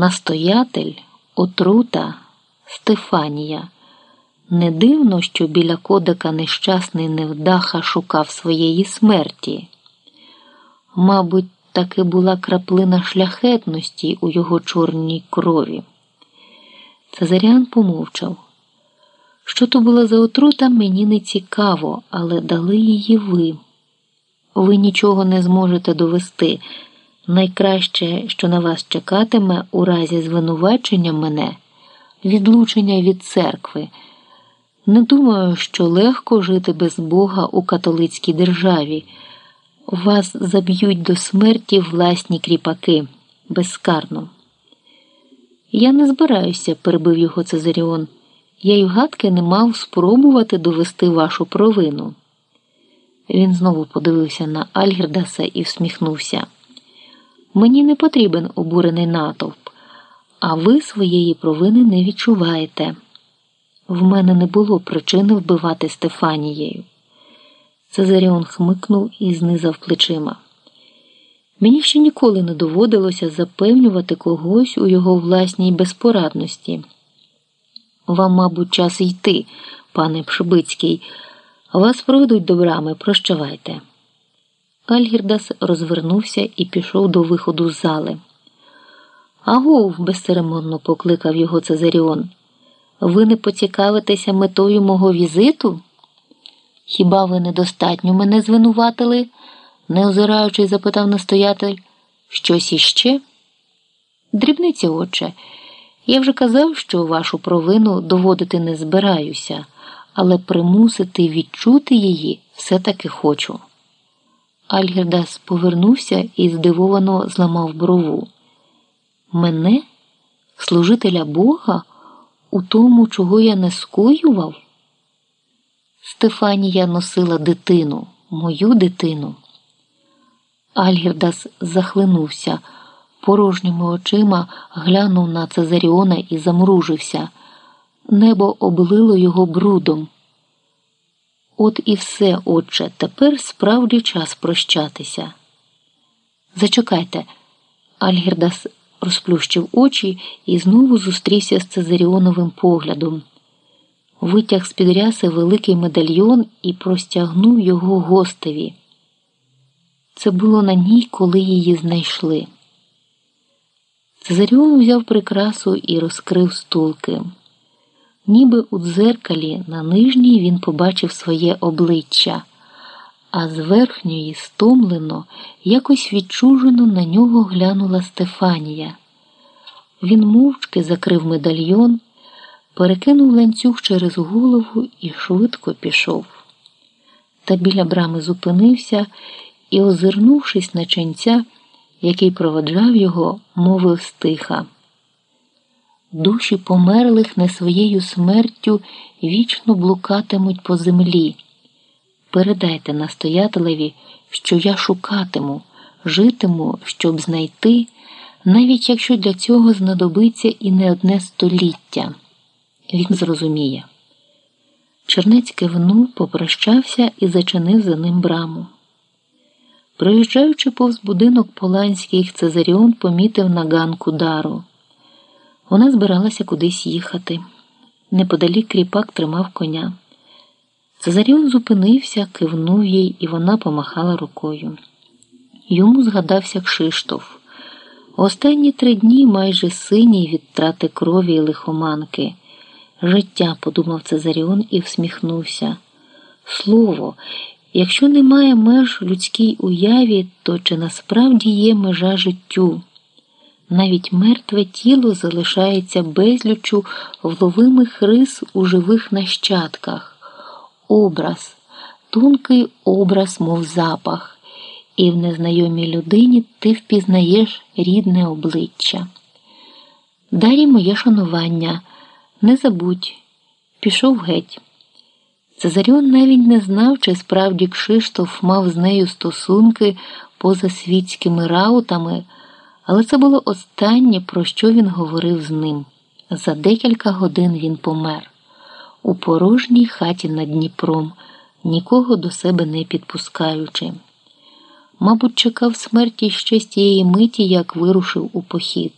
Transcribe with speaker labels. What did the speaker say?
Speaker 1: настоятель, отрута, Стефанія. Не дивно, що біля кодика нещасний невдаха шукав своєї смерті. Мабуть, таки була краплина шляхетності у його чорній крові. Цезаріан помовчав. Що то була за отрута, мені не цікаво, але дали її ви. Ви нічого не зможете довести. Найкраще, що на вас чекатиме у разі звинувачення мене, відлучення від церкви. Не думаю, що легко жити без Бога у католицькій державі. Вас заб'ють до смерті власні кріпаки безкарно. Я не збираюся, перебив його Цезаріон. Я й гадки не мав спробувати довести вашу провину. Він знову подивився на Альгердаса і всміхнувся. Мені не потрібен обурений натовп, а ви своєї провини не відчуваєте. В мене не було причини вбивати Стефанією. Цезаріон хмикнув і знизав плечима. Мені ще ніколи не доводилося запевнювати когось у його власній безпорадності. Вам, мабуть, час йти, пане Пшибицький, вас проведуть до брами, прощавайте. Альгірдас розвернувся і пішов до виходу з зали. Агов, безцеремонно покликав його Цезаріон. Ви не поцікавитеся метою мого візиту? Хіба ви недостатньо мене звинуватили? не озираючись, запитав настоятель. Щось іще? Дрібниці, отче. Я вже казав, що вашу провину доводити не збираюся, але примусити відчути її все-таки хочу. Альгердас повернувся і здивовано зламав брову. Мене, служителя Бога, у тому, чого я не скоював? Стефанія носила дитину, мою дитину. Альгірдас захлинувся, порожніми очима глянув на Цезаріона і замружився. Небо облило його брудом. От і все, отче, тепер справді час прощатися. Зачекайте, Альгірдас розплющив очі і знову зустрівся з Цезаріоновим поглядом. Витяг з під ряси великий медальйон і простягнув його гостеві. Це було на ній, коли її знайшли. Цезаріон взяв прикрасу і розкрив стулки. Ніби у дзеркалі на нижній він побачив своє обличчя, а з верхньої стомлено, якось відчужено на нього глянула Стефанія. Він мовчки закрив медальйон, перекинув ланцюг через голову і швидко пішов. Та біля брами зупинився і, озирнувшись на ченця, який проводжав його, мовив стиха. Душі померлих не своєю смертю вічно блукатимуть по землі. Передайте настоятелеві, що я шукатиму, житиму, щоб знайти, навіть якщо для цього знадобиться і не одне століття. Він зрозуміє. Чернець кивнув, попрощався і зачинив за ним браму. Проїжджаючи повз будинок Поланських, Цезаріон помітив на ганку дару. Вона збиралася кудись їхати. Неподалік кріпак тримав коня. Цезаріон зупинився, кивнув їй, і вона помахала рукою. Йому згадався Кшиштоф. Останні три дні майже синій від трати крові і лихоманки. Життя, подумав Цезаріон і всміхнувся. Слово, якщо немає меж людській уяві, то чи насправді є межа життю? Навіть мертве тіло залишається безлючу вловимих рис у живих нащадках, образ, тонкий образ, мов запах, і в незнайомій людині ти впізнаєш рідне обличчя. Дарі моє шанування, не забудь, пішов геть. Цезаріон навіть не знав, чи справді Кшиштоф мав з нею стосунки поза світськими раутами. Але це було останнє, про що він говорив з ним. За декілька годин він помер у порожній хаті над Дніпром, нікого до себе не підпускаючи. Мабуть, чекав смерті ще з тієї миті, як вирушив у похід.